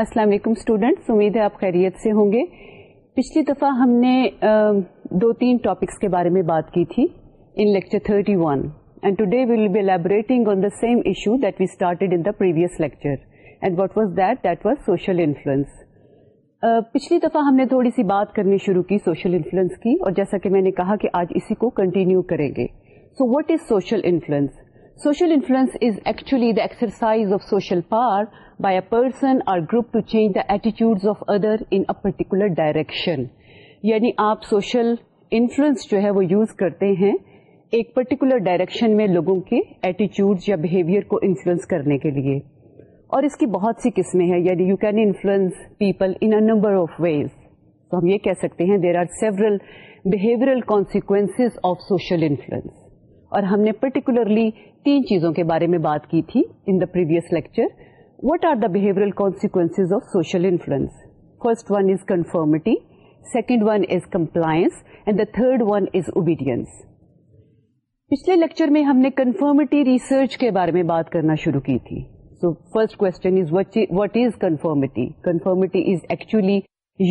السلام علیکم اسٹوڈینٹس امید ہے آپ خیریت سے ہوں گے پچھلی دفعہ ہم نے دو تین ٹاپکس کے بارے میں بات کی تھی in lecture thirty one and today we'll be elaborating what was that that was social influence پچھلی دفعہ ہم نے تھوڑی سی بات کرنی شروع کی سوشل انفلوئنس کی اور جیسا کہ میں نے کہا کہ آج اسی کو کنٹینیو کریں گے so what is social influence social influence is actually the exercise of social power by a or group to change داٹیچیوڈ آف ادریکولر ڈائریکشن یعنی آپ سوشل انفلوئنس جو ہے ایک پرٹیکولر ڈائریکشن میں لوگوں کے ایٹیچیوڈ یا انفلوئنس کرنے کے لیے اور اس کی بہت سی قسمیں ہیں یعنی you can influence people number of ways تو ہم یہ کہہ سکتے ہیں there are several consequences of social influence اور ہم نے پرٹیکولرلی تین چیزوں کے بارے میں بات کی تھی ان پرس لیکچر ر بہرل consequence of social influence first one is conformity second one is compliance and the third one is obedience پچھلے لیکچر میں ہم نے کنفرمٹی ریسرچ کے بارے میں بات کرنا شروع کی تھی so first question is what is conformity conformity is actually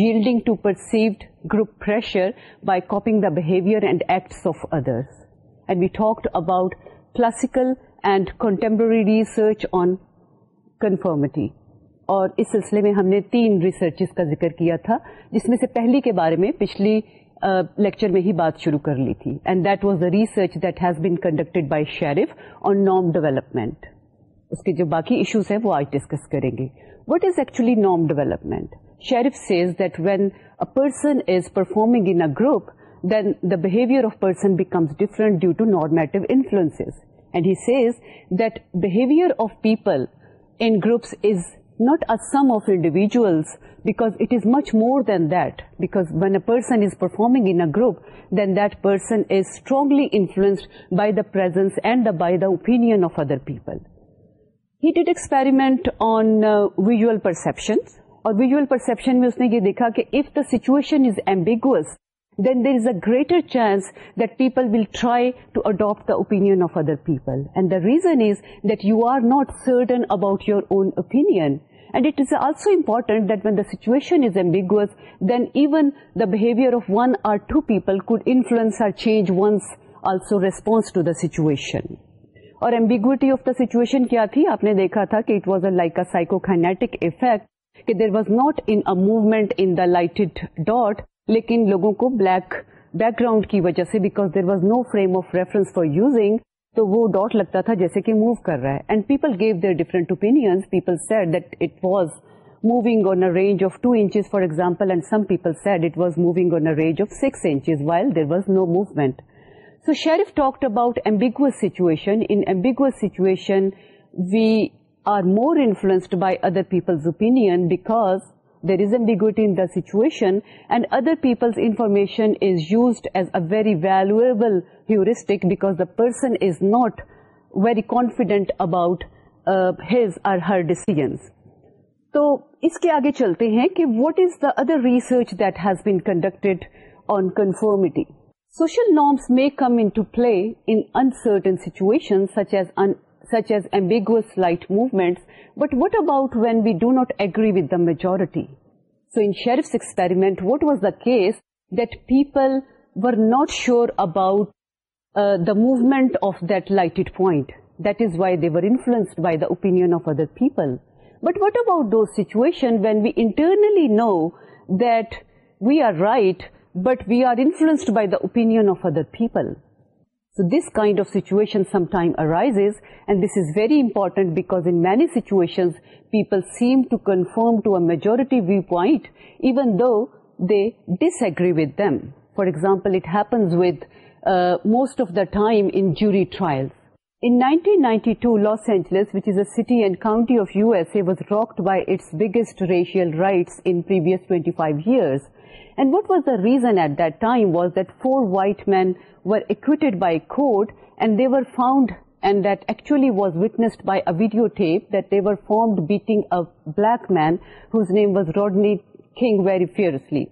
yielding to perceived group pressure by copying the behaviour and acts of others and we talked about classical and contemporary research on conformity اور اس سلسلے میں ہم نے تین research کا ذکر کیا تھا جس میں سے پہلی کے بارے میں پچھلی لیکچر میں ہی بات شروع کر لی تھی and that was the research that has been conducted by Sherif اور نام ڈیولپمنٹ اس کے جو باقی ایشوز ہیں وہ آج ڈسکس کریں گے what is actually norm development Sherif says that when person is performing in group then the behaviour of becomes different due to normative influence behaviour of people in groups is not a sum of individuals because it is much more than that one a person is performing in a group then درسن is strongly influenced by the presence and by the opinion of other people he ڈڈ experiment on visual perception اور visual perception میں اس نے یہ دیکھا کہ if the situation is ambiguous then there is a greater chance that people will try to adapt the opinion of other people and the reason is that you are not certain about your own own opinion and it is also important when the situation is ambiguous, then even the behavior of one or two people code influence or change one's also response to the situation اور ambiguity of the situation کیا تھی آپ نے دیکھا تھا کہ it was a like a psychokinetic effect کہ there was not in movement in the light dot لیکن لوگوں کو بلیک بیک گراؤنڈ کی وجہ سے because there was no frame of reference for using تو وہ ڈاٹ لگتا تھا جیسے کہ موو کر رہا ہے and people gave their different opinions people said that it was moving on a range of two inches for example and some people said it was moving on range of six inches while there was no movement so Sherif talked about ambiguous situation in ambiguous situation we are more influenced by other people's opinion because there is an ڈیگ in situation and other people's information is used as a very valuable tactic because the person is not very confident about his or her decision تو اس کے آگے چلتے ہیں کہ what is the other research that has been conducted on conformity social norms make come in play uncertain situation such as in such as ambiguous light movements. But what about when we do not agree with the majority? So in Sharif's experiment, what was the case that people were not sure about uh, the movement of that lighted point? That is why they were influenced by the opinion of other people. But what about those situations when we internally know that we are right, but we are influenced by the opinion of other people? So this kind of situation sometimes arises, and this is very important because in many situations people seem to conform to a majority viewpoint even though they disagree with them. For example, it happens with uh, most of the time in jury trials. In 1992, Los Angeles, which is a city and county of USA, was rocked by its biggest racial riots in previous 25 years. And what was the reason at that time was that 4 white men were acquitted by court, and they were found, and that actually was witnessed by a videotape, that they were found beating a black man whose name was Rodney King very fiercely.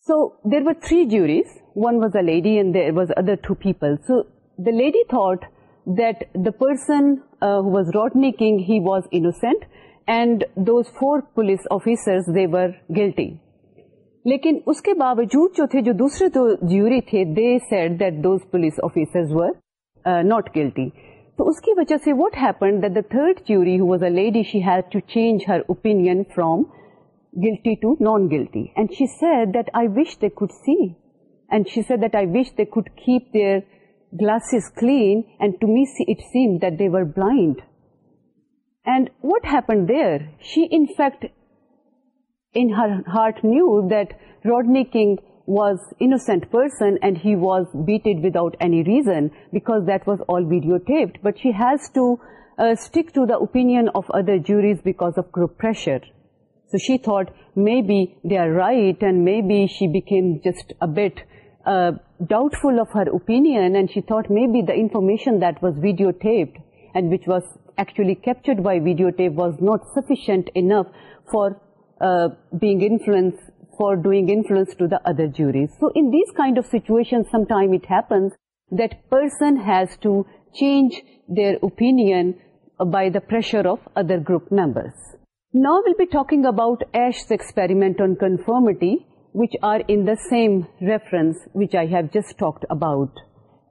So there were 3 juries, one was a lady and there was other 2 people. So the lady thought that the person uh, who was Rodney King, he was innocent, and those 4 police officers, they were guilty. لیکن اس کے باوجود جو تھے جو دوسرے دو jury تھے they said that those police officers were not guilty تو اس کی وجہ سے what happen that the third jury who was a lady she had to change her opinion from guilty to non guilty and she said that I wish they could see and she said that I wish they could keep their glasses clean and to me see it seem that they were blind and what happen there she in fact in her heart knew that Rodney King was innocent person and he was beaten without any reason because that was all videotaped. But she has to uh, stick to the opinion of other juries because of group pressure. So she thought maybe they are right, and maybe she became just a bit uh, doubtful of her opinion, and she thought maybe the information that was videotaped and which was actually captured by videotape was not sufficient enough for uh, being influenced for doing influence to the other juries. So in these kind of situations, sometimes it happens that person has to change their opinion by the pressure of other group members. Now we'll be talking about Ash's experiment on conformity, which are in the same reference which I have just talked about.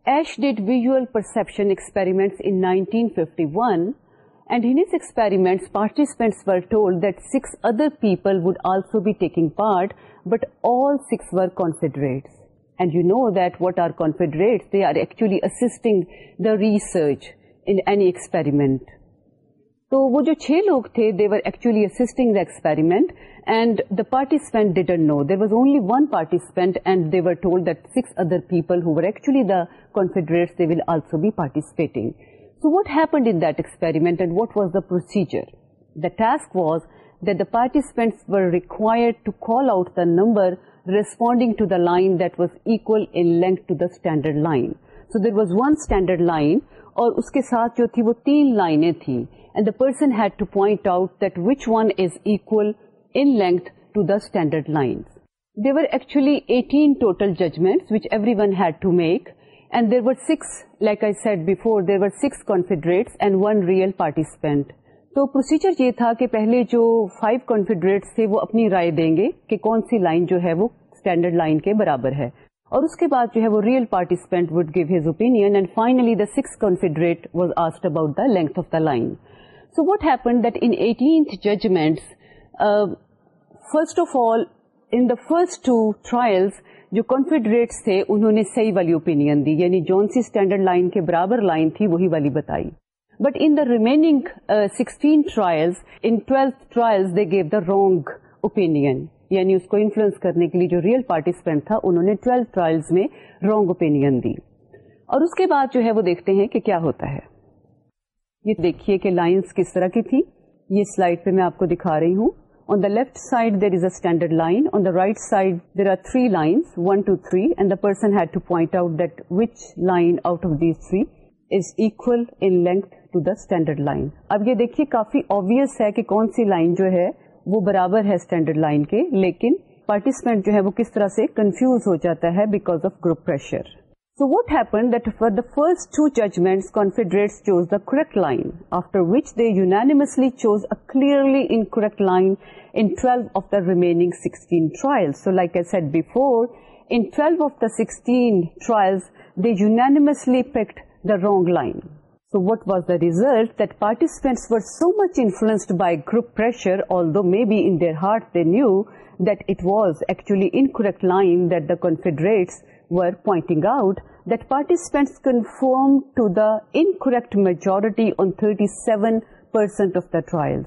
Ash did visual perception experiments in 1951 and in Asch participants other people would also بھی taking part but all سکسریٹس and you know that are confederating the research any experiment تو وہ جو چھ لوگ تھے they are actually assisting the experiment and the participant didn't know this only one participant and they were told that six other people actually the confederates will also be participating so وٹنڈ N دکریمنٹ what was the procedure require number responding to the line that was equal to standard line so there was one standard line اور اس کے ساتھ جو تھی وہ تین لائنیں تھیں and the person had to point out that which one is ایکلین to the other there are actually eighteen total judgment make and there were six like I said before there were six confederate and one real participant تو procedure یہ تھا کہ پہلے جو five confederates تھے وہ اپنی رائے دیں گے کہ کون سی لائن جو ہے وہ اسٹینڈرڈ لائن کے برابر ہے اور اس کے بعد جو ہے وہ real participant would give his opinion and finally the six confederate was asked about the length of the line so what eighteenth judgements first of all in the first two trials جو confederates تھے انہوں نے صحیح والی opinion دی یعنی سی standard line کے برابر لائن تھی وہی والی بتائی but in the remaining they gave the wrong opinion یعنی اس کو انفلوئنس کرنے کے لیے جو ریئل پارٹیسپینٹ تھا انہوں نے ٹویلتھ ٹرائلس میں رونگ اوپینئن دی اور اس کے بعد جو ہے وہ دیکھتے ہیں کہ کیا ہوتا ہے یہ دیکھیے کہ لائنس کس طرح کی تھی یہ سلائڈ پہ میں آپ کو دکھا رہی ہوں on the left side there is اٹینڈرڈ line on the right side there are three line had to point out that which line out of these C is equal in length to the standard line اب یہ دیکھیے کافی اوبیئس ہے کہ کون سی line جو ہے وہ برابر ہے اسٹینڈرڈ لائن کے لیکن پارٹیسپینٹ جو ہے وہ کس طرح سے کنفیوز ہو جاتا ہے because of group pressure So what happened that for the first two judgments, Confederates chose the correct line, after which they unanimously chose a clearly incorrect line in 12 of the remaining 16 trials. So like I said before, in 12 of the 16 trials, they unanimously picked the wrong line. So what was the result? That participants were so much influenced by group pressure, although maybe in their heart they knew that it was actually incorrect line, that the Confederates were pointing out that participants conformed to the incorrect majority on 37% of the trials,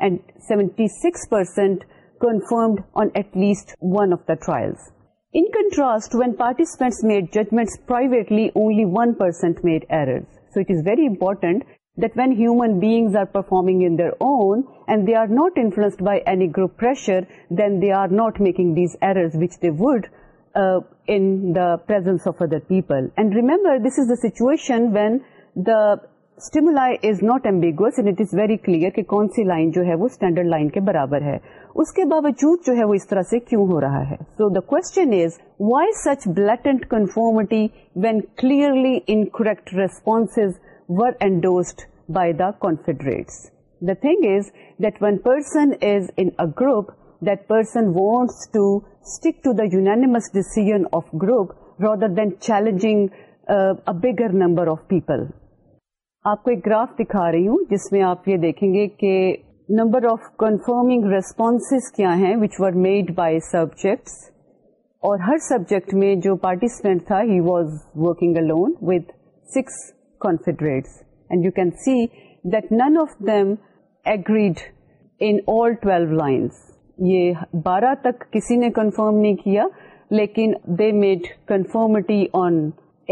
and 76% confirmed on at least one of the trials. In contrast, when participants made judgments privately, only 1% made errors. So it is very important that when human beings are performing in their own and they are not influenced by any group pressure, then they are not making these errors which they would uh, in the presence of other people. And remember, this is the situation when the stimuli is not ambiguous and it is very clear کہ کون سی line جو ہے وہ standard line کے برابر ہے اس کے باوجود جو ہے وہ اس طرح سے کیوں ہو رہا ہے so the question is why such built conformity when clearly incorrect response were dose by the confederates the thing is that one person is in group unanimous rather of group rather than bigger number of people آپ کو ایک graph دکھا رہی ہوں جس میں آپ یہ دیکھیں گے کہ نمبر آف کنفرمنگ ریسپونس کیا ہیں which were made by subjects اور ہر سبجیکٹ میں جو پارٹیسپینٹ تھا he was working a loan with six confederates and you can see that none of them agreed twelve lines یہ بارہ تک کسی نے کنفرم نہیں کیا لیکن they made conformity on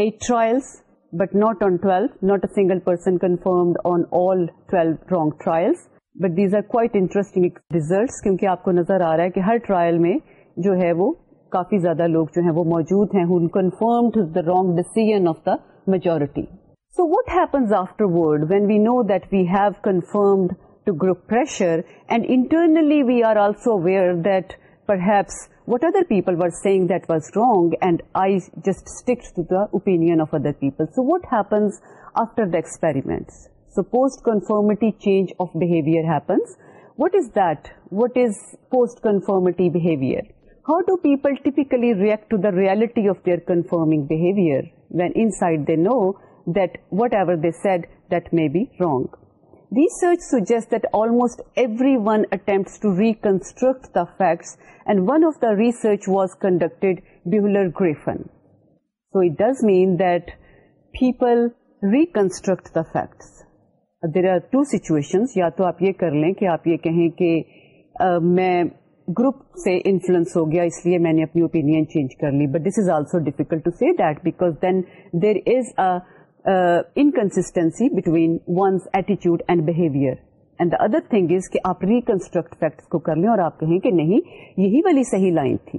eight trials but not on twelve not a single person confirm on all twelve wrong trials but these are quite interesting results کیونکہ آپ کو نظر آ رہا ہے کہ ہر ٹرائل میں جو ہے وہ کافی زیادہ لوگ جو ہیں وہ موجود ہیں confirmed the wrong decision of the majority so what happens afterward when we know that we have confirmed to group pressure, and internally we are also aware that perhaps what other people were saying that was wrong, and I just stick to the opinion of other people. So what happens after the experiments? So post-conformity change of behavior happens. What is that? What is post-conformity behavior? How do people typically react to the reality of their conforming behavior when inside they know that whatever they said, that may be wrong? Research suggest that almost every one attempt reconstruct the facts and one of the research was conducted Buehler Griffin so it does mean that people reconstruct the facts there are two situations یا تو آپ یہ کر لیں کہ آپ یہ کہیں کہ میں گروپ سے انفلوئنس ہو گیا اس لیے میں نے اپنی اوپینئن چینج کر لی but this is also difficult to see دیکھ there is a inconsistency between one's ایٹیچیوڈ and behaviour and the other thing is کہ آپ ریکنسٹرکٹ فیکٹس کو کر لیں اور آپ کہیں کہ نہیں یہی والی صحیح لائن تھی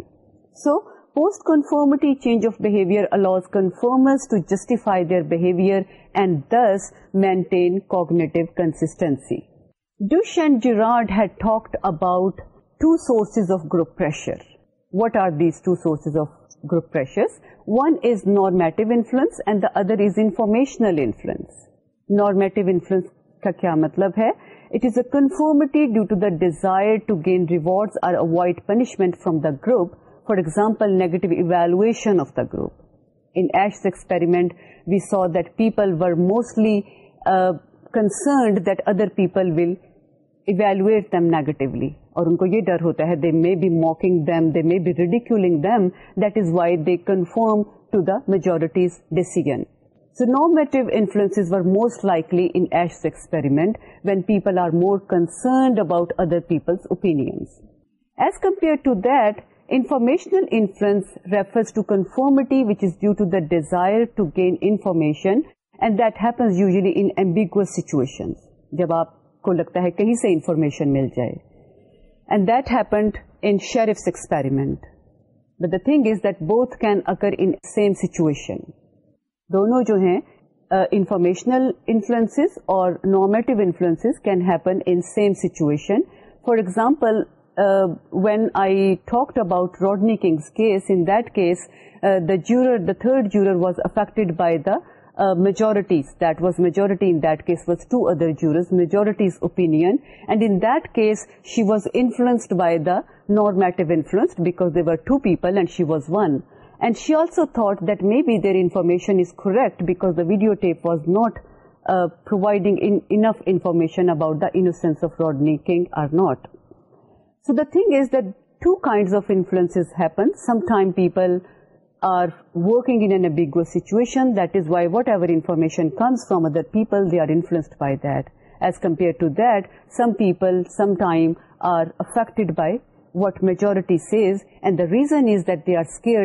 so post conformity change of behaviour allows conforms to justify their behaviour and this maintain cognitive consistency Deutsch and Gerard had talked about two sources of group pressure what are these two sources of group pressures one is normative influence and the other is informational influence normative influence کا کیا مطلب ہے it is conformity due to the desire to gain reward or avoid punishment from the group for example negative evaluation of the group in Asch experiment we saw the people mostly concerned the other people will evaluate them negatively اور ان کو یہ ڈر ہوتا ہے they may be mocking them they may be ridiculing them that is why they conform to the majority's decision so normative were most likely in experiment when people are more concerned about other people's opinions as compare to that informational influence refers to conformity which is due to the desire to gain information and that happens in ambiguous situation جب آپ کو لگتا ہے کہیں سے information مل جائے and that happened in Sherif's experiment but the thing is that both can occur in same situation دونوں جو ہیں انفارمیشنل انفلوئنس اور normative influence can happen in same situation for example when I talked about Rodney King's case in that case the جور the third جور was affect by the majorities, majority in that case was two other jurors, majority's opinion, and in that case she was influenced by the normative influence because there were two people and she was one. And she also thought that maybe their information is correct because the videotape was not uh, providing enough information about the innocence of Rodney King or not. So the thing is that two kinds of influences happen. Sometimes people are working in an ambiguous situation that is why whatever information comes from other people they are influenced by that as compare to that some people led by what majority says and the reason is that they are scared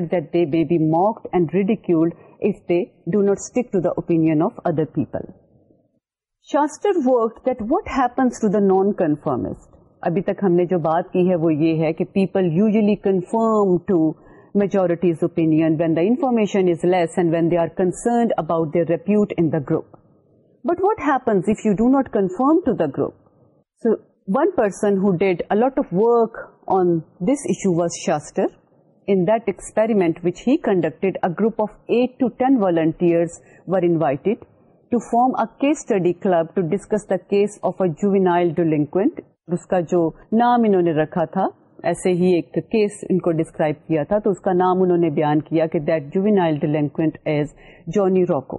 do not stick to the opinion of other people شاسٹرٹ happens to the non conformists ابھی تک ہم نے جو بات کی ہے وہ یہ ہے کہ people usually conform to group but what if to the group of وکو واس شاسٹرمنٹ which he conduct group of eight volunteers to form a case study club to discuss the case of اونا ڈو لنک اس کا جو نام انہوں نے رکھا تھا ایسے ہی ایک کیس ان کو ڈسکرائب کیا تھا تو اس کا نام انہوں نے بیان کیا کہ دیٹ ایز جونی روکو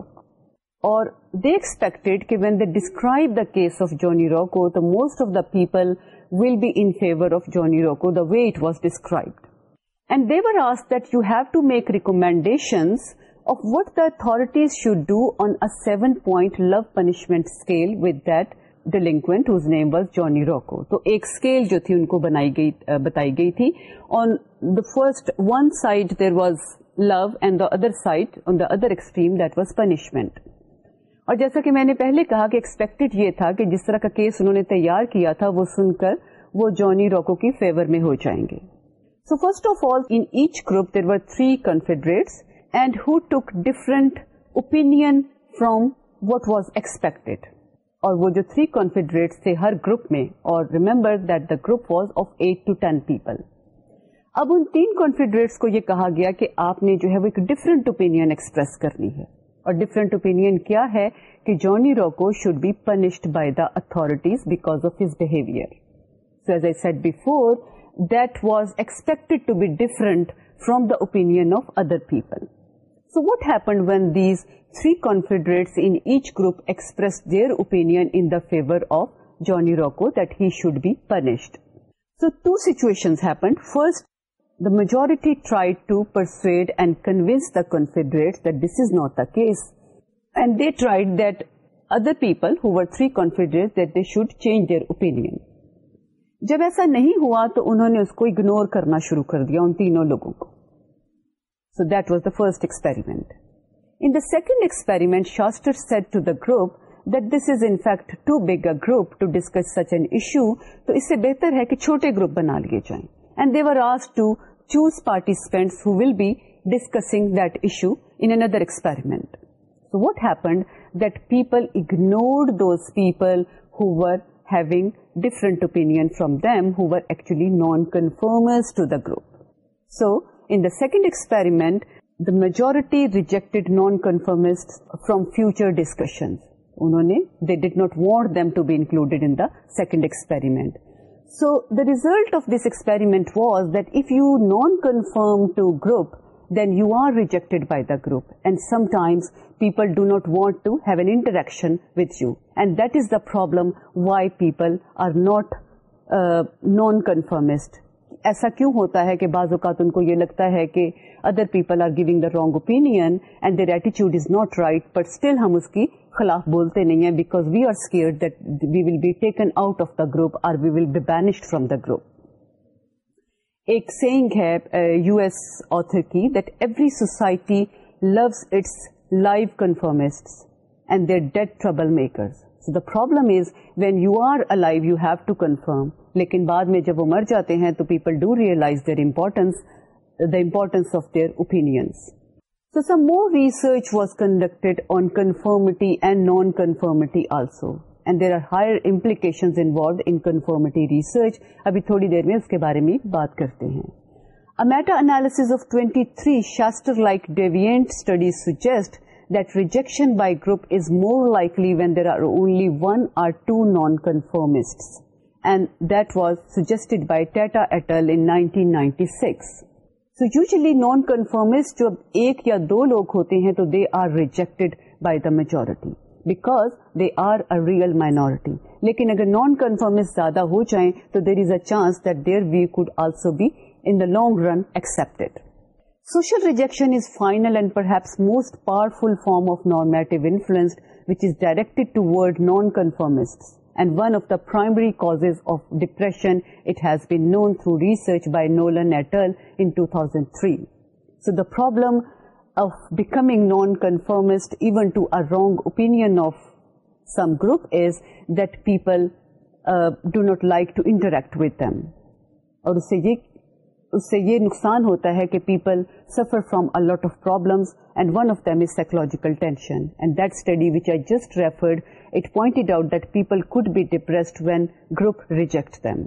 اور دے ایکسپیکٹڈ کہ when they describe the case of Johnny Rocco the most of the people will be in favour of Johnny Rocco the way it was describe and they were آس that you have to make recommendation of what the authorities should do on seven point love punishment scale with that delinquent whose name was Johnny Rocco تو ایک scale جو تھی ان کو بتائی گئی تھی on the first one side there was love and the other side on the other extreme was punishment اور جیسا کہ میں نے پہلے کہا کہ ایکسپیکٹڈ یہ تھا کہ جس طرح کا کیس انہوں نے تیار کیا تھا وہ سن کر وہ جونی روکو کی فیور میں ہو جائیں گے so first of all in each group there were three confederates and who took different opinion from what was expected اور وہ جو تھری کانفیڈریٹس تھے ہر گروپ میں اور remember that the group was of eight to ten people اب ان تین کانفیڈریٹس کو یہ کہا گیا کہ آپ نے جو ہے وہ ایک ڈفرینٹ اوپینئن ایکسپریس کرنی ہے اور ڈفرینٹ اوپینئن کیا ہے کہ Johnny Rocco should be punished by the authorities because of his behaviour so as a said before that was expected to be different from the opinion of other people so what happened when these three confederates in each group expressed their opinion in the favor of Johnny Rocco that he should be punished. So two situations happened. First, the majority tried to persuade and convince the confederates that this is not the case. And they tried that other people who were three confederates that they should change their opinion. جب ایسا نہیں ہوا تو انہوں نے اس کو ignore کرنا شروع کر دیا ان تینوں لوگوں کو so that was the first experiment group this is inactive group participants what happened that people ignore people different opinion from them ہوچلی non conformers to the group so in the second experiment the majority rejected nonconformists from future discussions. They did not want them to be included in the second experiment. So the result of this experiment was that if you non-conform to group, then you are rejected by the group. And sometimes people do not want to have an interaction with you. And that is the problem why people are not uh, non-conformist. ایسا کیوں ہوتا ہے کہ بعض اوقات ان کو یہ لگتا ہے کہ other people are giving the wrong opinion and their ایٹیچیوڈ is not right but still ہم اس کی خلاف بولتے نہیں ہیں because we are that we will be taken out of the group or we will be banished from the group ایک saying ہے یو ایس آتھر کی that every society loves its life conformist and their dead troublemakers the problem is when you are alive you have to conform لیکن بعد میں جب وہ مر جاتے ہیں تو people do realise their importance the importance of their opinions so some more research was conducted on conformity and non conformity also and there are higher involved in conformity research ابھی تھوڑی دیر میں اس کے بارے میں بات کرتے ہیں A meta-analysis of 23 Shaster-like deviant studies suggest that rejection by group is more likely when there are only one or two non conformist was suggested by ٹیٹا سکسلی نان کنفرمسٹ جب ایک یا دو لوگ ہوتے ہیں تو they are rejected by the majority because they are a real minority لیکن اگر نان کنفرمسٹ زیادہ ہو جائیں تو there is a chance that there we could also be in the long run accept Social rejection is final and perhaps most powerful form of normative influence which is directed toward nonconformists, and one of the primary causes of depression. It has been known through research by Nolan et al. In 2003. So the problem of becoming nonconformist even to a wrong opinion of some group is that people uh, do not like to interact with them. और उससे ये اس سے یہ نقصان ہوتا ہے کہ people suffer from a lot of problems and one of them is psychological tension and that study which I just referred it pointed out that people could be depressed when group reject them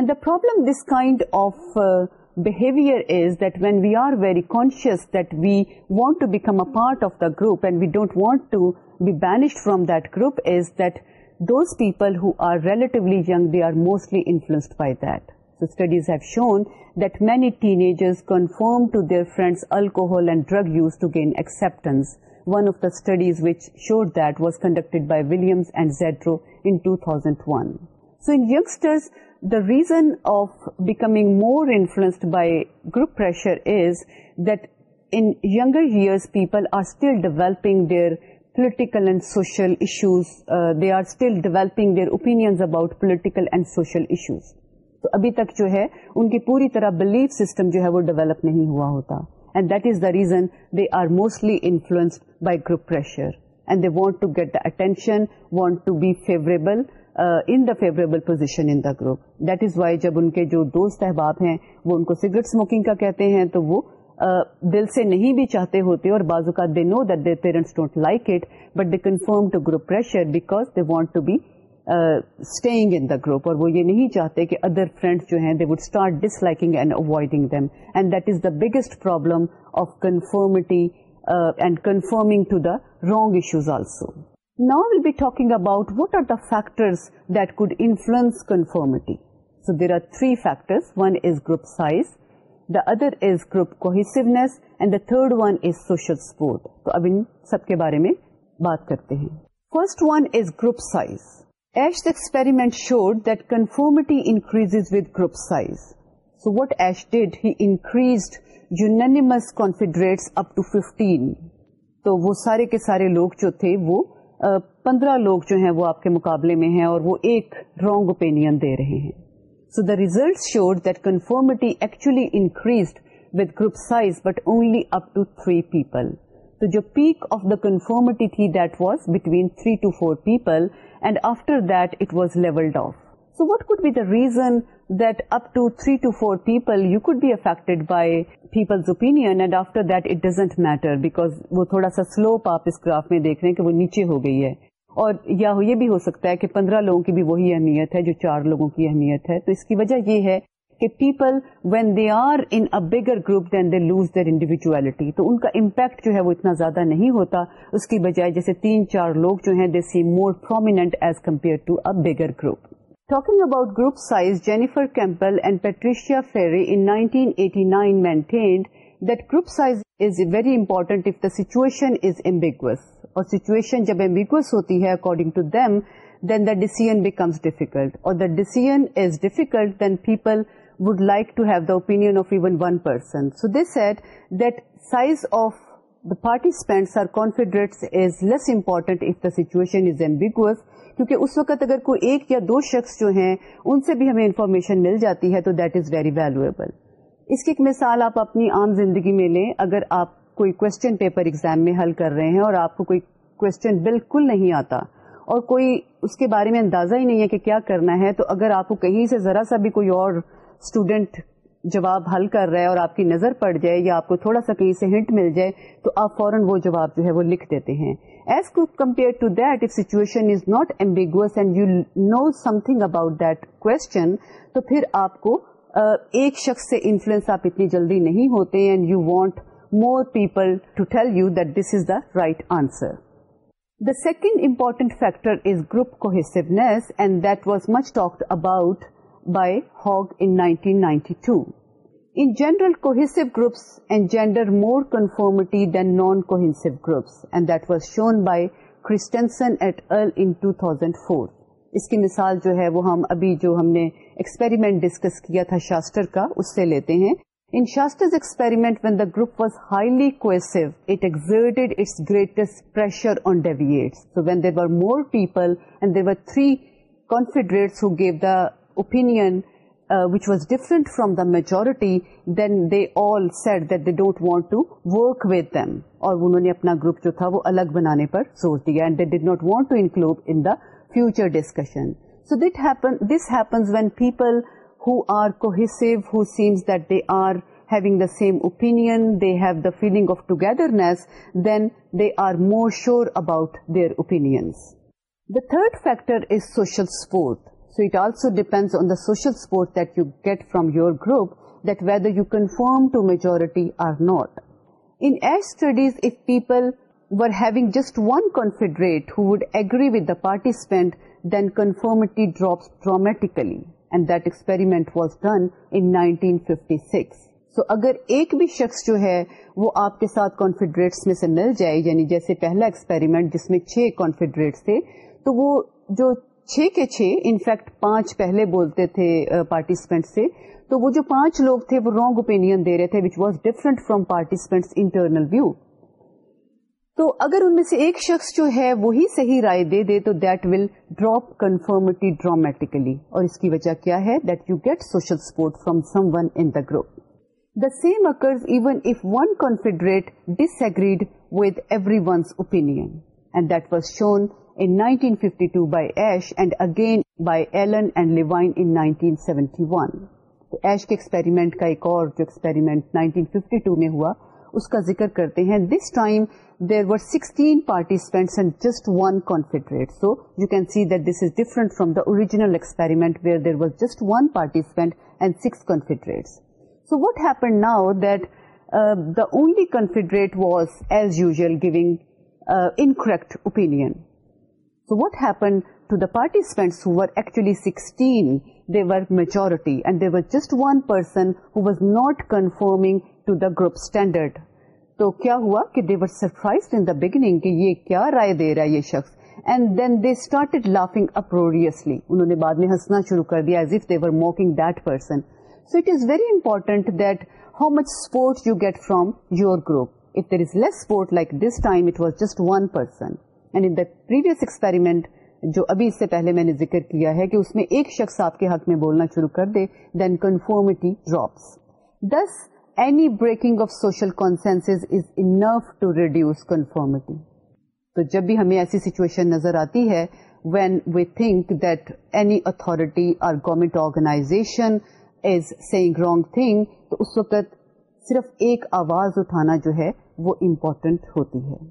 and the problem this kind of behaviour is that when we are very conscious that we want to become a part of the group and we don't want to be banished from that group is that those people who are relatively young they are mostly influenced by that The studies have shown that many teenagers conform to their friends' alcohol and drug use to gain acceptance. One of the studies which showed that was conducted by Williams and Zedrow in 2001. So in youngsters, the reason of becoming more influenced by group pressure is that in younger years, people are still developing their political and social issues. Uh, they are still developing their opinions about political and social issues. تو ابھی تک جو ہے ان کی پوری طرح belief system جو ہے وہ ڈیولپ نہیں ہوا ہوتا and that is the reason they are mostly influence by group pressure and they want to get the attention want to be favourable in the favourable position in the group that is why جب ان کے جو دوست احباب ہیں وہ ان کو سگریٹ اسموکنگ کا کہتے ہیں تو وہ uh, دل سے نہیں بھی چاہتے ہوتے اور بازو کا they know that parents don't like it but they conform to group pressure because they want to be staying in the group اور وہ یہ نہیں چاہتے کہ ادر فرینڈس جو ہیں they would start disliking and avoiding them and that is the biggest problem of conformity and conforming to the wrong issues also now we'll be talking about what are the factors that could influence conformity so there are three factors one is group size the other is group cohesiveness and the third one is social support تو اب ان سب کے بارے میں بات کرتے ہیں first one is group size experiment showed that conformity increase with group size so what Asch did ہیٹس اپن تو وہ سارے لوگ جو تھے پندرہ لوگ جو ہیں وہ آپ کے مقابلے میں ہیں اور وہ ایک رانگ اوپین دے رہے ہیں so the result showed that conformity actually increase with group size but only up to three people تو جو پیک آف دا کنفارمیٹی تھی that was between three to four people and after that it was level so what could be the reason up to three to four people you could be affect by people's opinion and after that it doesn't matter because وہ تھوڑا سا slope آپ اس graph میں دیکھ رہے کہ وہ نیچے ہو گئی ہے اور یا یہ بھی ہو سکتا ہے کہ پندرہ لوگوں کی بھی وہی اہمیت ہے جو چار لوگوں کی اہمیت ہے تو اس کی وجہ یہ ہے کہ people when they are in bigger group then they lose their individuality تو ان کا امپیکٹ جو ہے وہ اتنا زیادہ نہیں ہوتا اس کی بجائے جیسے تین چار لوگ جو ہیں they see more prominent as compare to a bigger group Talking about group size, Jennifer Campbell and Patricia Ferry in 1989 maintained that group size is very important if the situation is ambiguous. Or situation jab ambiguous hoti hai according to them, then the decision becomes difficult. Or the decision is difficult, then people of like to have the they of even one person so this set that size of the participants less situation the ambiguous. کیونکہ اس وقت اگر کوئی ایک یا دو شخص جو ہیں ان سے بھی ہمیں انفارمیشن مل جاتی ہے تو دیٹ از ویری ویلویبل اس کی ایک مثال آپ اپنی عام زندگی میں لیں اگر آپ کوئی کوشچن پیپر ایگزام میں حل کر رہے ہیں اور آپ کو کوئی کوشچن بالکل نہیں آتا اور کوئی اس کے بارے میں اندازہ ہی نہیں ہے کہ کیا کرنا ہے تو اگر آپ کو کہیں سے ذرا سا بھی کوئی اور اسٹوڈینٹ جواب حل کر رہا ہے اور آپ کی نظر پڑ جائے یا آپ کو تھوڑا سا کہیں سے ہنٹ مل جائے تو آپ فوراً وہ جواب جو ہے وہ لکھ دیتے ہیں as compare to that if situation is not ambiguous and you know something about that question تو پھر آپ کو uh, ایک شخص سے انفلوئنس آپ اتنی جلدی نہیں ہوتے and you want more people to tell you that this is the right answer the second important factor is group cohesiveness and that was much talk about by Hogg in 1992. In general, cohesive groups engender more conformity than non-cohesive groups and that was shown by Christensen et al. in 2004. اس کی مثال جو ہے وہ ہم ابھی جو ہم نے ایکسپیریمنٹ ڈسکس کیا تھا شاسٹر کا اس سے لیتے ہیں in شاسٹرز experiment when the group was highly cohesive it exerted its greatest pressure on deviate so when there are more people and there are three confederates who gave the opinion which was different from the majority then they all said that they don't want to work with them اور انہوں نے اپنا group جو تھا وہ الگ بنانے پر زور دیا and they did not want to include in the future discussion so that this happens when people who are who hence that they are having the same opinion they have the feeling of togetherness then they are more sure about their opinions the third factor is social support so it also depends on the social گروپرٹی or not انٹڈیز people just one confederate would agree with the participant then conformity drop dramatically and that experiment was done in fifty six اگر ایک بھی شخص جو ہے وہ آپ کے ساتھ کانفیڈریٹ میں سے مل جائے یعنی جیسے پہلا ایکسپیریمنٹ جس میں چھ کانفیڈریٹ تھے تو وہ جو چھ کے چھ ان فیکٹ پانچ پہلے بولتے تھے پارٹیسپینٹ سے تو وہ جو پانچ لوگ تھے وہ رانگ اوپین دے رہے تھے which was different internal view تو اگر ان میں سے ایک شخص جو ہے وہی صحیح رائے دے دے تو that will drop conformity dramatically اور اس کی وجہ کیا ہے that you get social support from some one in the group the same occurs even if one confederate disagreed with every once opinion and that was shown میں اس کا ذکر کرتے ہیں this time there participant just one confederate so you can see this is different from then experiment where there were just one participant سکسریٹ so what happened دالی confederate was as use giving opinion what ہیپینٹسینٹی just one percent conforming تو کیا ہوا رائے دے رہا ہے یہ شخص and then they start لافیسلی بعد میں ہنسنا شروع کر دیا موکنگ درسن so it is very important that how much support you get from you group there is less like this time it was just one person یعنی جو ابھی اس سے پہلے میں نے ذکر کیا ہے کہ اس میں ایک شخص آپ کے حق میں بولنا شروع کر دے then drops this any breaking of social consensus is enough to reduce conformity تو جب بھی ہمیں ایسی سچویشن نظر آتی ہے when we think that any authority اور government organization is seeing wrong thing تو اس وقت صرف ایک آواز اٹھانا جو ہے وہ امپورٹنٹ ہوتی ہے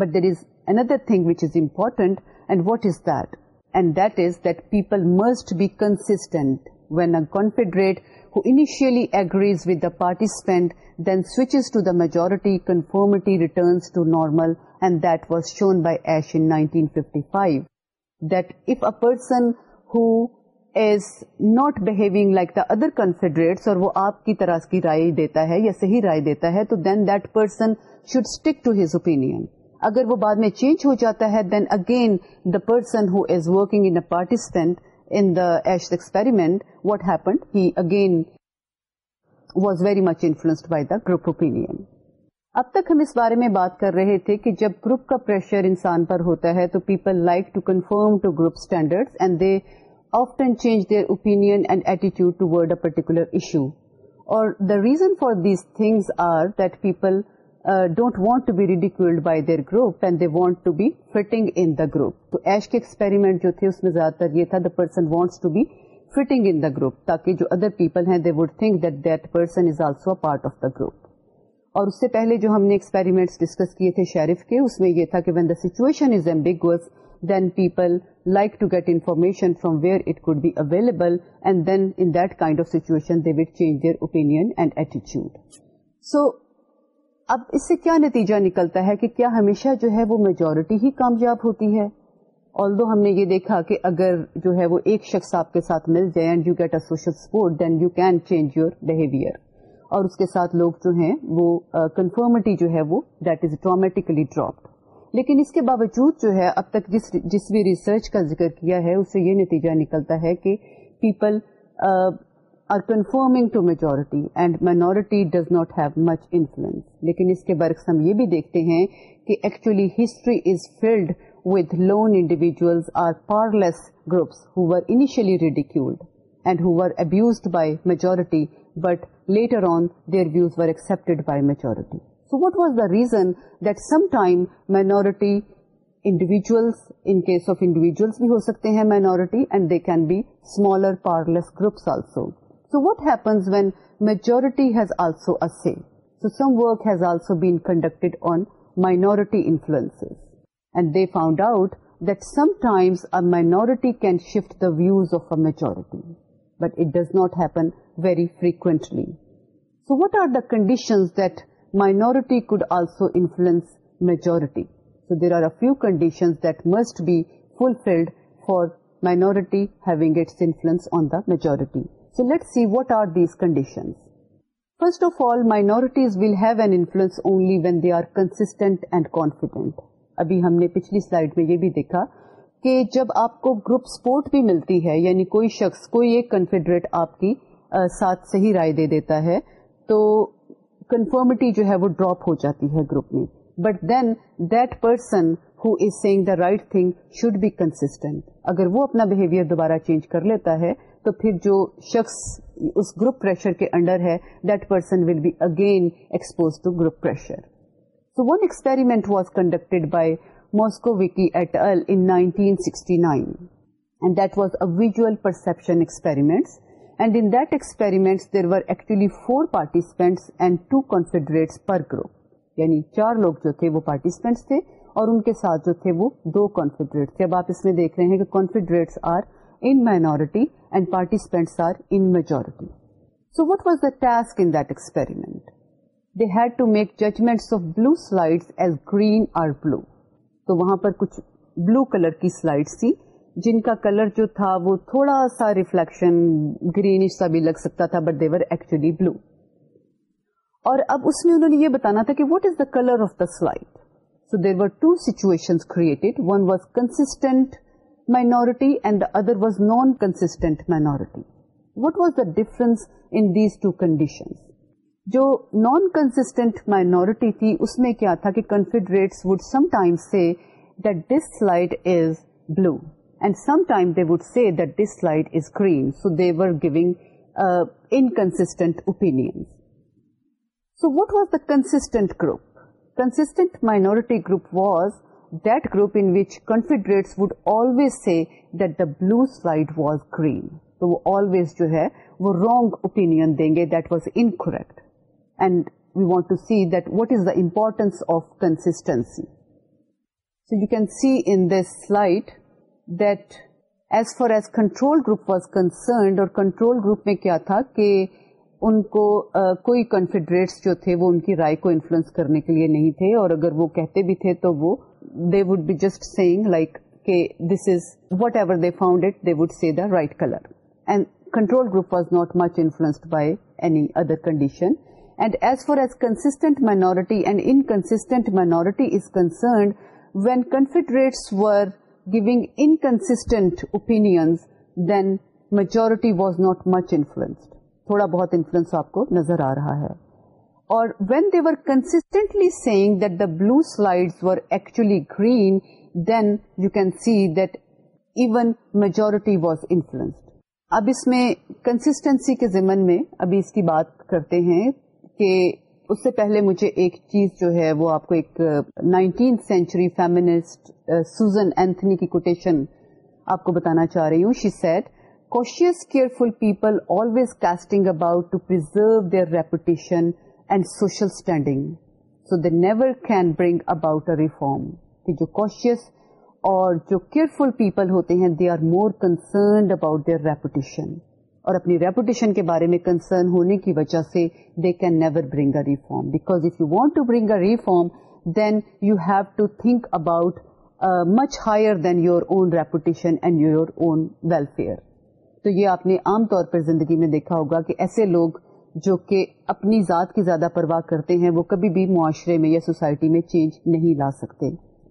but there is another thing which is important and what is that and that is that people must be consistent when a confederate who initially agrees with the participant then switch to the majority conformity returns to normal and that was shown by Asch in nineteen fifty five that if a person is not behaving like the other confederate اور وہ آپ کی طرح کی رائے دیتا ہے یا صحیح رائے دیتا ہے تو then that person should stick to his opinion اگر وہ بعد میں چینج ہو جاتا ہے then again the person who is working in participant in the Asch experiment what happened he again was very much influenced by the group opinion اب تک ہم اس بارے میں بات کر رہے تھے کہ جب گروپ کا پریشر انسان پر ہوتا ہے تو people like to conform to group standard and they often change their opinion and a particular issue اور the reason for these things are that people don't want to be ridiculed by their group and they want to be fitting in the group تو Asch کے experiment جو تھے اس میں زیادہ تر یہ تھا the person wants to be fitting in the group تاکہ جو ادر پیپل ہیں they would think that that person is also a part of the group اور اس سے پہلے جو ہم نے ایکسپیریمنٹ ڈسکس کیے تھے شیرف کے اس میں یہ تھا کہ when the situation is ambiguous then people like to get information from where it could be available and then in that kind of situation they would change their opinion and ایٹیچیوڈ so اب اس سے کیا نتیجہ نکلتا ہے کہ کیا ہمیشہ جو ہے وہ میجورٹی ہی کامیاب ہوتی ہے آل دو ہم نے یہ دیکھا کہ اگر جو ہے وہ ایک شخص آپ کے ساتھ مل جائے and you get a social support then you can change your behaviour اور اس کے ساتھ لوگ جو ہیں وہ کنفرمٹی جو ہے وہ دیٹ از ڈرامیٹیکلی ڈراپ لیکن اس کے باوجود جو ہے اب تک جس جس بھی ریسرچ کا ذکر کیا ہے اس سے یہ نتیجہ نکلتا ہے کہ people are conforming to majority and minority does not have much influence لیکن اس کے برعکس ہم یہ بھی دیکھتے ہیں کہ actually history is filled with lone individuals or پارس گروپسلی ridiculed and who are abused by majority but later on their views by majority so what was the reason that some time minority individuals in case of individuals بھی ہو سکتے ہیں minority and they can be smaller powerless groups also So what happens when majority has also a say? So some work has also been conducted on minority influences, and they found out that sometimes a minority can shift the views of a majority, but it does not happen very frequently. So what are the conditions that minority could also influence majority? So there are a few conditions that must be fulfilled for minority having its influence on the majority. Let see what are these condition first of all minorities will have an influence only when they are constant and confident ابھی ہم نے پچھلی slide میں یہ بھی دیکھا کہ جب آپ کو گروپ سپورٹ بھی ملتی ہے یعنی کوئی شخص کوئی ایک کنفیڈریٹ آپ کی ساتھ صحیح رائے دے دیتا ہے تو کنفرمٹی جو ہے وہ ڈراپ ہو جاتی ہے گروپ میں but then that person who is saying the right thing should be constant اگر وہ اپنا بہیویئر دوبارہ چینج کر لیتا ہے تو پھر جو شخص اس گروپ پریشر کے انڈر ہے that person will be again expose to group pressure so one چار لوگ جو تھے وہ پارٹیسپینٹس تھے اور ان کے ساتھ جو تھے وہ دو کانفیڈریٹ تھے اب آپ اس میں دیکھ رہے ہیں confederates آر ان minority پارٹیسپ میجوریمنٹس جن کا کلر جو تھا وہ تھوڑا سا ریفلیکشن گرینش سا بھی لگ سکتا تھا بٹ دے وس میں یہ بتانا تھا کہ what is the colour of the slide so there were two سیچویشنڈ one was constant minority and the other was non constant minority what was the difference these two condition جو نان کنسٹنٹ مائنورٹی تھی اس میں کیا تھا کہ confederates would some time say that this light is blue and some time they would say that this light is green so they were giving inconsistent opinion so what was the constant group constant minority group was blue slide opinion دیں گے importance of consistency as far as control group was concerned اور control group میں کیا تھا کہ ان کو آ, کوئی confederates جو تھے وہ ان کی رائے کو انفلوئنس کرنے کے لیے نہیں تھے اور اگر وہ کہتے بھی تھے تو وہ they would be just saying like کہ this is whatever they found it they would see the right colour and control group was not much influenced by any other condition and as far as constant minority and constant minority is concerned when confederates were in inconsistent opinions then majority was not much influenced تھوڑا بہت influence آپ کو نظر آ رہا ہے اور when they that the blue slide were actually green then you can see that even majority was influenced اب اس میں کنسٹینسی کے ذمن میں ابھی اس کی بات کرتے ہیں کہ اس سے پہلے مجھے ایک چیز جو ہے وہ آپ کو ایک سینچری فیمنسٹ سوزن اینتنی کی کوٹیشن آپ کو بتانا چاہ رہی ہوں she said cautious, careful people people always casting about to preserve reputation reputation and social standing so they never can bring about a reform cautious جو کاشیس اور جو کیئرفل پیپل ہوتے ہیں they are more concerned about their reputation اور اپنی reputation کے بارے میں کنسرن ہونے کی وجہ سے they can never bring a reform because if you want to bring a reform then you have to think about much higher than your own reputation and your own welfare تو یہ آپ نے عام طور پر زندگی میں دیکھا ہوگا کہ ایسے لوگ جو کہ اپنی ذات کی زیادہ پرواہ کرتے ہیں وہ کبھی بھی معاشرے میں یا سوسائٹی میں چینج نہیں لا سکتے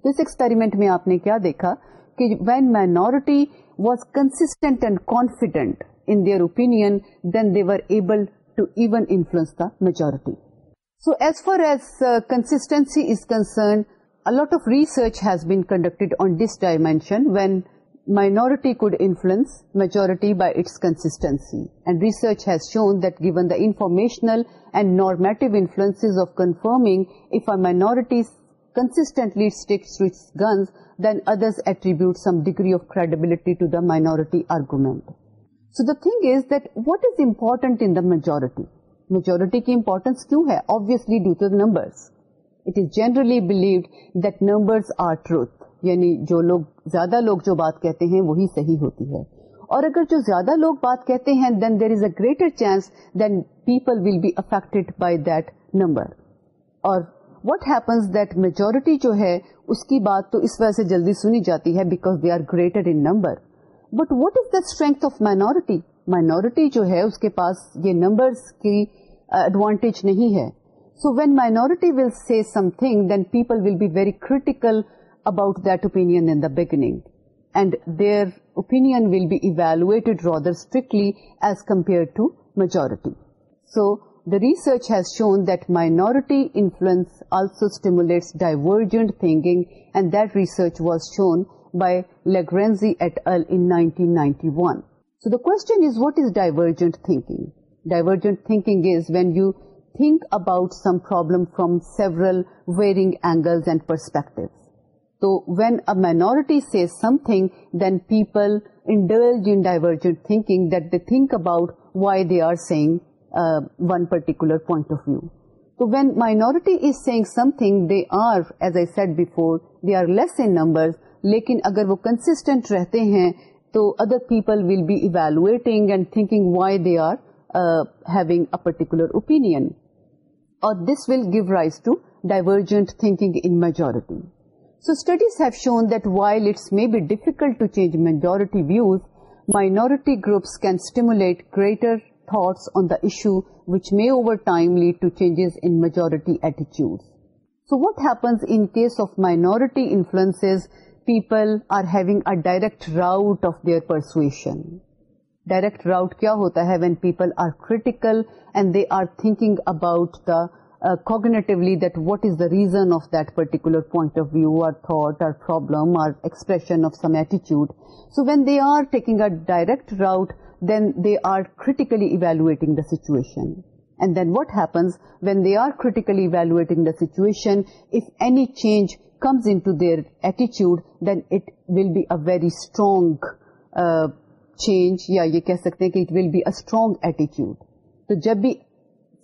اس ایکسپیریمنٹ میں آپ نے کیا دیکھا کہ when minority was constant and confident in their opinion then they were able to even influence the majority so as far as consistency is concern lot of research has been conducted on this dimension when minority could influence majority by its consistency and research has shown that given the informational normative influence of conform if are minorities consistently گنز then other attribute some degree of credibility to دائنورٹی argument so the thing is that what is important in the majority majority کی importance کیوں ہے numbers it generally believed number are truth یعنی جو لوگ زیادہ لوگ جو بات کہتے ہیں وہی صحیح ہوتی ہے اور اگر جو زیادہ لوگ بات کہتے ہیں then there is a greater chance then people will be affect by that number اور وٹ ہیپنس دیٹ میجورٹی جو ہے اس کی بات تو اس وجہ سے جلدی سنی جاتی ہے because they are greater in number but what is the strength of minority minority جو ہے اس کے پاس یہ نمبر کی ایڈوانٹیج نہیں ہے so when minority will see something then people will be very critical about that opinion in the beginning, and their opinion will be evaluated rather strictly as compared to majority. So, the research has shown that minority influence also stimulates divergent thinking, and that research was shown by Lagrange et al. In 1991. So, the question is, what is divergent thinking? Divergent thinking is when you think about some problem from several varying angles and perspectives. تو when a minority says something then people in divergent thinking that they think about why they are saying one particular point of view تو when minority is saying something they are as I said before they are less in number لیکن اگر وہ constant رہتے ہیں تو other people will be evaluating and thinking why they are having particular opinion اور this will give rise to divergent thinking in majority so studies have show that whiles may be difficult to change majority views minority groups can state greater thoughts on the issue which means of minority influence people are having a direct route of their persuasion direct route کیا ہوتا ہے when people are critical and they are thinking about the gut what is the reason of particular point of view or thought or problem ایٹیچیوڈ so when they are taking a direct route then they are critically evaluating the situation what happens when they are critically evaluating the situation change comes in attitude then it will be a very strong change یا یہ کہہ سکتے ہیں کہ it will be اٹرانگ ایٹیچیوڈ جب بھی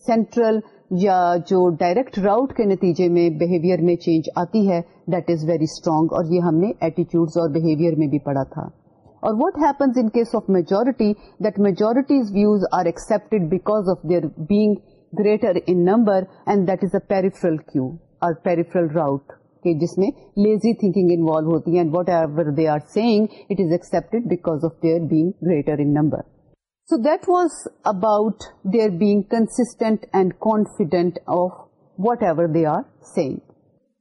central یا جو ڈائریکٹ راؤٹ کے نتیجے میں بہیویئر میں چینج آتی ہے دیٹ از ویری اسٹرانگ اور یہ ہم نے ایٹیچیوڈ اور بہیویئر میں بھی پڑھا تھا اور what happens in case of majority that majorities views are accepted because of their being greater in number and that is a peripheral cue اور پیریفرل راؤٹ جس میں لیزی تھنکنگ انوالو ہوتی ہے and ever they are saying it is accepted because of their being greater in number so that was about they are being constant and confident of whatever they are say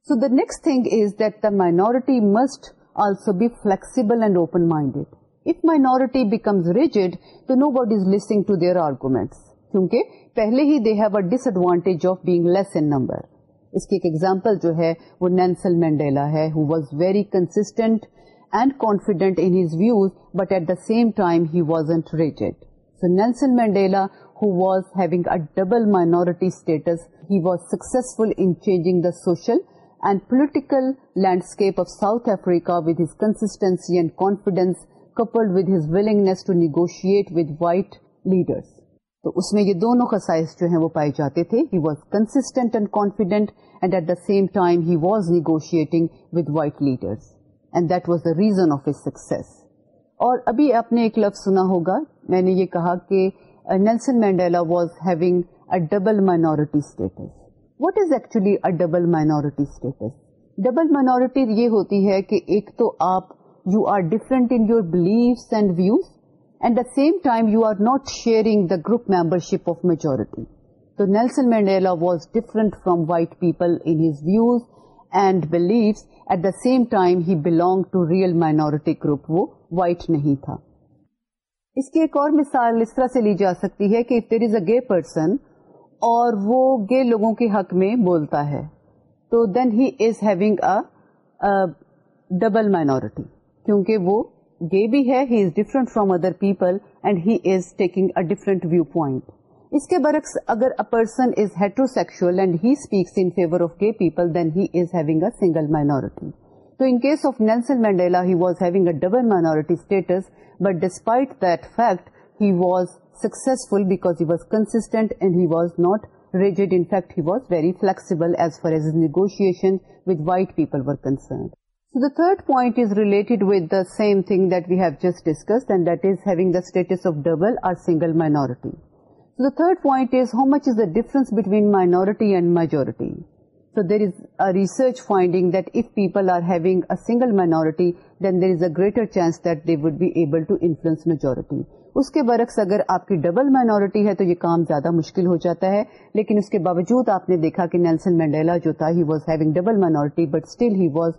so the next thing is that the minority must also be flexible and open minded if minority becomes rigid to no what is listening to their argument کیونکہ پہلے ہی they have a disadvantage of لس number اس کی ایک example جو ہے وہ نینسل مینڈیلا ہے was very constant and confident in his views but at the same time he wasn't rigid So Nelson Mandela, who was having a double minority status, he was successful in changing the social and political landscape of South Africa with his consistency and confidence coupled with his willingness to negotiate with white leaders. تو اس میں یہ دونوں خصائص جو ہیں وہ پائے جاتے تھے he was constant and confident and at the same time he was negotiating with white leaders and that was the reason of his success اور ابھی آپ نے ایک لفظ سنا ہوگا میں نے یہ کہا کہ Nelson Mandela was having a double minority status what is actually a double minority status double minority یہ ہوتی ہے کہ ایک تو آپ you are different in your beliefs and views and the same time you are not sharing the group membership of majority تو Nelson Mandela was different from white people in his views and believe at the same time he belong to real minority group وہ white نہیں تھا اس کی ایک اور مثال اس طرح سے لی جا سکتی ہے کہ دیر از اے گے پرسن اور وہ گے لوگوں کے حق میں بولتا ہے تو then he is having a double minority کیونکہ وہ گے بھی ہے he he is is different from other people and taking a different view point اس کے برعکس اگر a person is heterosexual and he speaks in favour of gay people then he is having a single minority تو in case of Nelson Mandela he was having a double minority status but despite that fact he was successful because he was constant and he was not rigid in fact he was very flexible as far as negotiation with white people were concerned So the third point is related with the same thing that we have just discussed and that is having the status of double or single minority. So the third point is how much is the difference between minority and majority. So there is a research finding that if people are having a single minority, then there is a greater chance that they would be able to influence majority. اس کے برعکس اگر آپ کی double minority ہے تو یہ کام زیادہ مشکل ہو جاتا ہے لیکن اس کے باوجود آپ نے دیکھا کہ نیلسن مینڈیلا جو تھا he was having double minority but still he was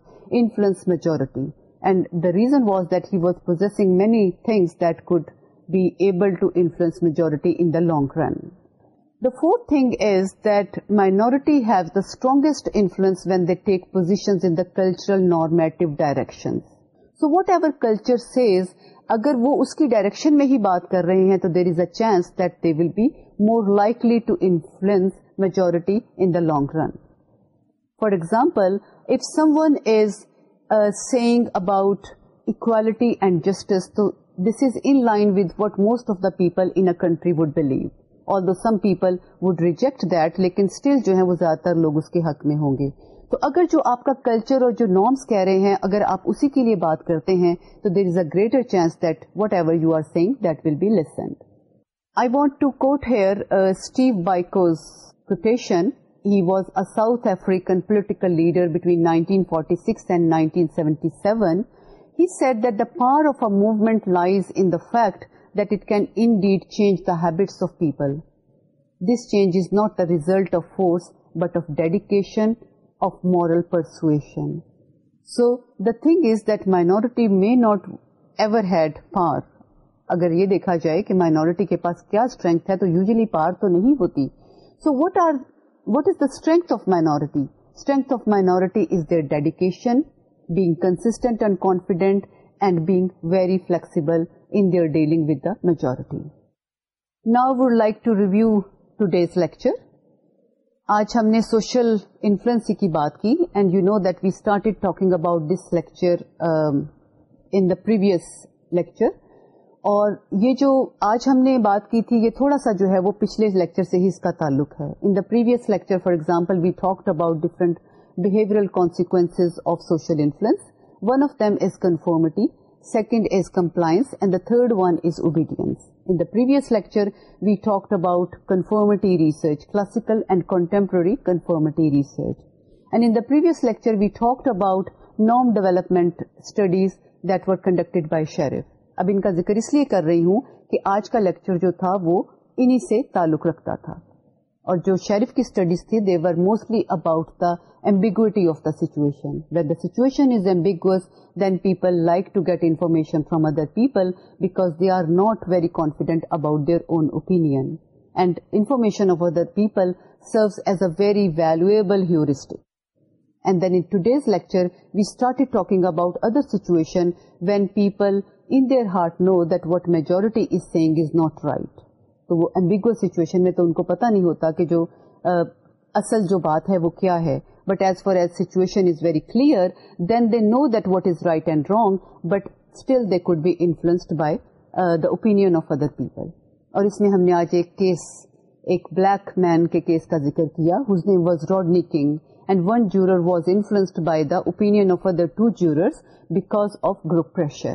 influence majority and the reason was that he was possessing many things that could be able to influence take run the the cultural the directions. Direction so whatever culture وہ اس کی direction میں ہی بات کر رہے ہیں تو there is a chance that they will be more likely to influence majority in the long run for example if someone is saying about equality and justice تو people in country would believe all the people would reject that لیکن still جو ہے وہ زیادہ تر لوگ اس کے حق میں ہوں گے تو اگر جو آپ کا کلچر اور جو نارمس کہہ رہے ہیں اگر آپ اسی کے لیے بات کرتے ہیں تو there is a greater chance that whatever you are saying that will be listened I want to quote here he was south African political leader between nineteen forty six and nineteen seventy seven said the is of the movement lies in fact can did change moral not the result of is so the thing is that had power. اگر یہ دیکھا جائے کہ minority کے پاس کیا string ہے تو usually پار تو نہیں ہوتی so what are what is the strength of minority strength of minority is their dedication being consistent and confident and being very flexible in their dealing with the majority. Now I would like to review today's lecture. آج ہم نے social influence کی بات کی and you know that we started talking about this lecture in the previous lecture اور یہ جو آج ہم نے بات کی تھی یہ تھوڑا سا جو ہے وہ پچھلے لیکچر سے ہی اس کا تعلق ہے in the previous lecture for example we talked about different behavioral consequences of social influence. One of them is conformity, second is compliance, and the third one is obedience. In the previous lecture, we talked about conformity research, classical and contemporary conformity research. And in the previous lecture, we talked about norm development studies that were conducted by Sheriff. اب ان کا ذکر اس لیے کر رہی ہوں کہ آج کا لیکچر جو تھا وہ انہی سے تعلق رکھتا تھا اور جو شیرف کی اسٹڈیز تھی they were mostly about the ambiguity of the situation wait the situation is ambiguous then people like to get information from other people because they are not very confident about their own opinion and information of other people serves as a very valuable heuristic and then in ODIs lecture we start talking about other situation when people heart know that what is saying is not right تو وہ ambiguous situation میں تو ان کو پتا نہیں ہوتا کہ جو uh, اصل جو بات ہے وہ کیا ہے but as far as situation is very clear then they know that what is right and wrong but still they could be influenced by the opinion of other people اور اس میں ہم نے آج ایک کیس ایک بلیک مین کے case کا ذکر کیا his name was Rodney King and one juror was influenced by the opinion of other two جو because of group pressure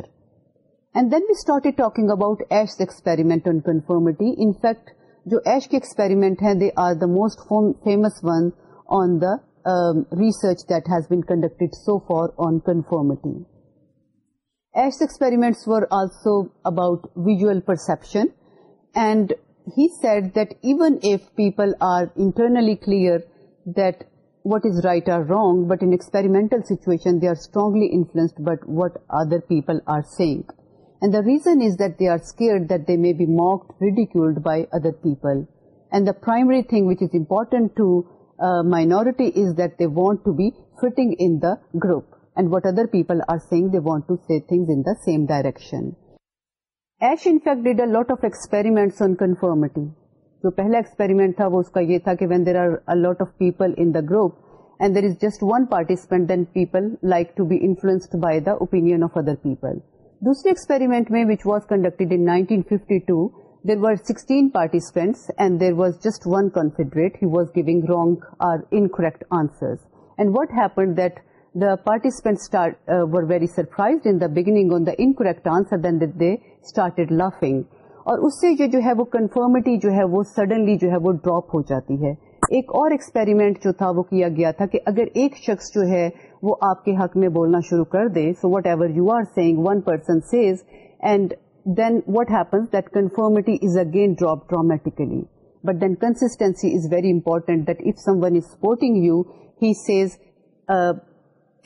and then we started talking about ایس experiment on conformity in fact جو Asch کے experiment ہیں they are the most famous one on the research that has been conducted so far on conformity Asch experiments were also about visual perception and he said that even if people are internally clear that what is right or wrong but in experimental situation they are strongly influenced by what other people are saying and the reason is that they are ridiculed by other people and the primary is important minority want to be fit and what other people direction Asch انکٹرمٹی جو پہلا experiment تھا وہ اس کا یہ تھا کہ when there are of people group and there is just one participant people like to be influenced by the opinion of other people دوسری experiment میں participant were very surprise انگنگ answered laughing اور اس سے جو ہے کنفرمٹی جو ہے وہ سڈنلی جو ڈراپ ہو جاتی ہے ایک اور ایکسپیریمنٹ جو تھا وہ کیا گیا تھا کہ اگر ایک شخص جو ہے وہ آپ کے حق میں بولنا شروع کر دے so whatever you are saying one person says and then what happens that conformity is again drop dramatically but then constancy is very important that if someone is supporting you he says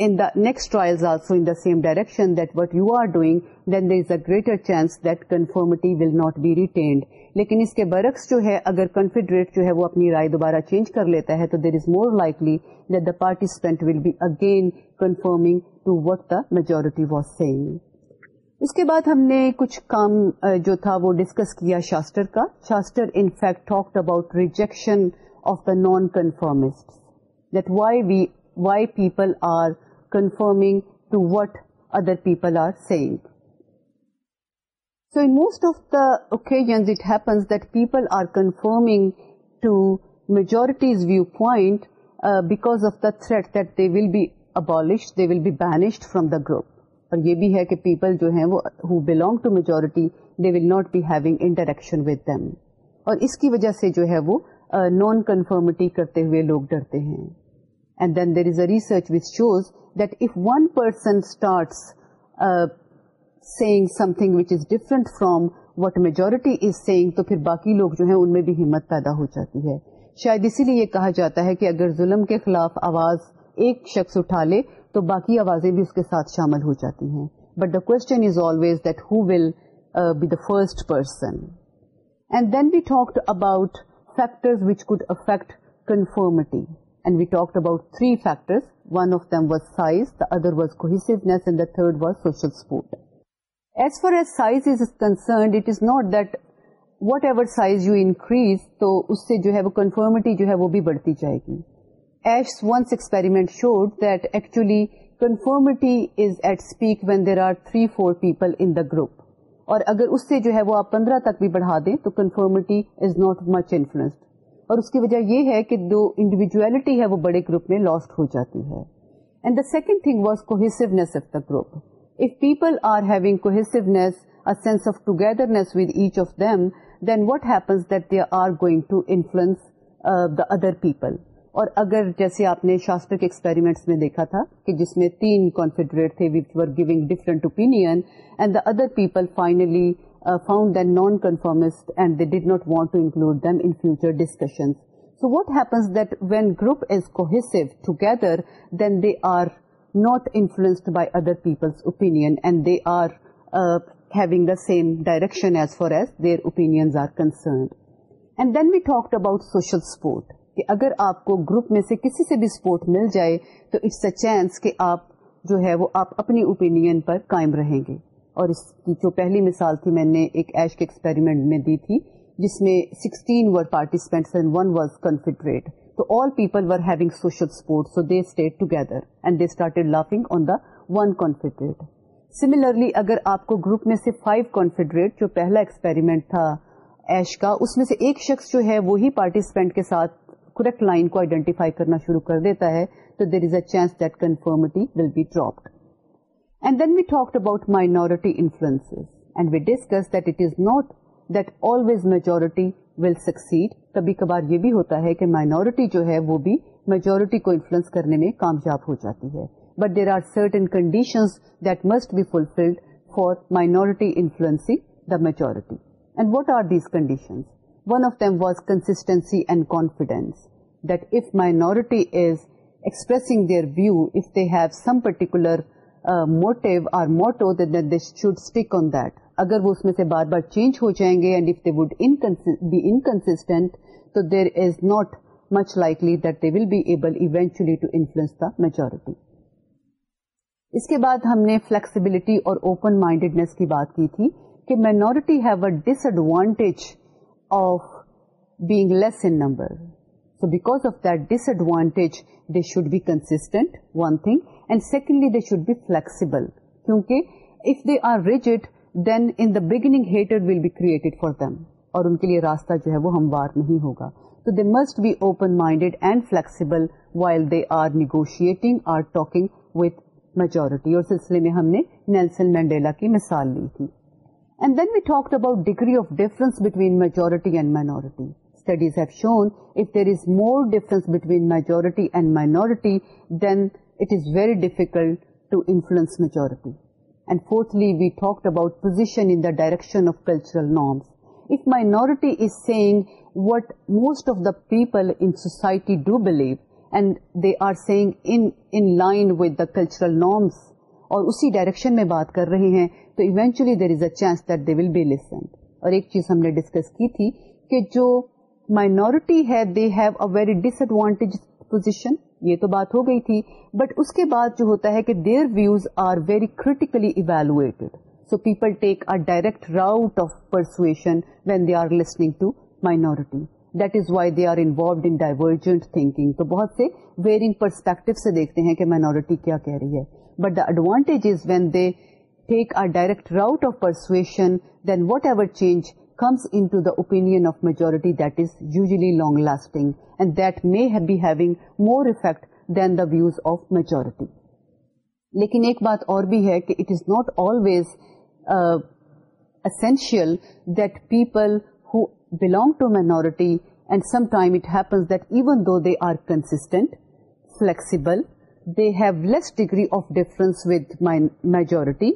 in the next trials also in the same direction that what you are doing, then there is a greater chance that conformity will not be retained. Lekin iske baraks jo hai, agar confederate jo hai, wo apni rai dobara change kar leta hai, to there is more likely that the participant will be again conforming to what the majority was saying. اس کے بعد ہم نے کچھ کام جو تھا وہ discuss کیا شاستر کا Schachter in fact talked about rejection of the non conformist that why we why people are conforming to what other people are said so most of داپنز people are conforming because of the threat be abolish will be banished from the group اور یہ بھی ہے کہ people جو ہے belong to majority they will not be having interaction with them اور اس کی وجہ سے جو ہے وہ نان کنفرمٹی کرتے ہوئے لوگ ڈرتے ہیں and then there is a research was saying if one percent saying something different from what majority is saying تو ان میں بھی ہمت پیدا ہو جاتی ہے شاید اسی لیے یہ کہا جاتا ہے کہ اگر ظلم کے خلاف آواز ایک شخص اٹھا لے تو باقی آوازیں بھی اس کے ساتھ شامل ہو جاتی ہیں but the question is always that will be the first person and then we talk about effect conformity other was کو third was social support as far size is concerned it is not that whatever size you increase تو اس سے جو ہے badhti جو ہے وہ بھی بڑھتی جائے گی Asch once experiment showed when there when there are three four people group اور اگر اس سے جو ہے وہ آپ پندرہ تک بھی بڑھا دیں تو conformity is not much influenced اور اس کی وجہ یہ ہے کہ جو انڈیویجویلٹی ہے وہ بڑے گروپ میں لاسٹ ہو جاتی ہے and the second thing was cohesiveness of the group if people are having cohesiveness a sense of togetherness with each of them then what happens that they are going to influence the other people اور اگر جیسے آپ نے شاستر کے experiments میں دیکھا تھا کہ جس میں تین کانفیڈریٹ تھے which were giving different opinion and the other people finally found uh, cohesive conformist and they did not want to other discussion then they are are uh, by other Peoples direction the same direction as far as concerned. And then we talked about social support کہ اگر آپ کو group میں سے کسی سے بھی support مل جائے تو اٹس اے چانس کہ آپ جو ہے وہ آپ اپنی اوپین پر قائم رہیں گے اور اس کی جو پہلی مثال تھی میں نے ایک ایش کے ایکسپیریمنٹ میں دی تھی جس میں ون کانفیڈریٹ سملرلی اگر آپ کو گروپ میں سے فائیو کانفیڈریٹ جو پہلا ایکسپیریمنٹ تھا ایش کا اس میں سے ایک شخص جو ہے وہی پارٹیسپینٹ کے ساتھ کریکٹ لائن کو آئیڈینٹیفائی کرنا شروع کر دیتا ہے تو there is a chance that conformity will be dropped and then we talk about minority influence and we discuss that it is not that always majority will succeed کبھی کبھار یہ بھی ہوتا ہے کہ مائنوریٹی جو ہے وہ بھی میجورٹی کو انفلوئنس کرنے میں کامیاب ہو جاتی ہے but there are certain conditions that must be fulfilled for minority influencing the majority and what are these conditions one of them was consistency and confidence that if minority is expressing their view if they have some particular motto اور motto that should stick on that اگر وہ اس میں سے بار بار change ہو جائیں گے and if they would be inconsistent تو there is not much likely that they will be able eventually to influence the majority اس کے بعد ہم نے فلیکسیبلٹی اور اوپن مائنڈیڈنیس کی بات کی تھی کہ minority have a disadvantage of being less in number so because of that disadvantage they should be constant one thing and secondly they should be flexible کیونکہ if they are rigid then in in the beginning will be created for them اور کے لیے راستہ جو ہے وہ ہموار نہیں ہوگا تو they must be open minded and flexible while they are are negotiating talking with majority اور سلسلے میں ہم نے نیلسن مینڈیلا کی مثال لی تھی and then we talk about degree of difference between majority and minority studies have shown if there is more difference between majority and minority then اور اسی ڈائریکشن میں بات کر رہے ہیں تو eventually there is a chance that they will be اور ایک چیز ہم نے ڈسکس کی تھی کہ جو مائنورٹی ہے they have a very dish advantage position یہ تو بات ہو گئی تھی بٹ اس کے بعد جو ہوتا ہے کہ their views are very critically evaluated so people take a direct route of persuasion when they are listening to minority that is why they are involved in divergent thinking تو بہت سے ویئرنگ پرسپیکٹو سے دیکھتے ہیں کہ minority کیا کہہ رہی ہے but the advantage is when they take a direct route of persuasion then whatever change comes the opinion of majority that is usually long lasting and that may being more effect than the views of majority لیکن ایک بات اور بھی it is not always essential that people who belong to minority and sometime it happens that even though they are constant flexible they have less degree of difference with majority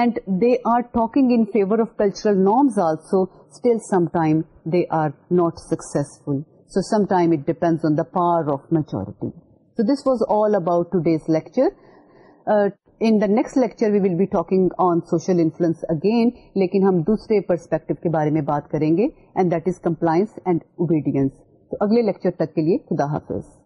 and they are talking favour of cultural norms also still they are not successful so it depend on the power of majority so this was all about today's لیکچرسٹر we will be talking on social influence again لیکن ہم دوسرے perspective کے بارے میں بات کریں گے and that is compliance and obedience اگلے لیکچر تک کے لیے خدا حافظ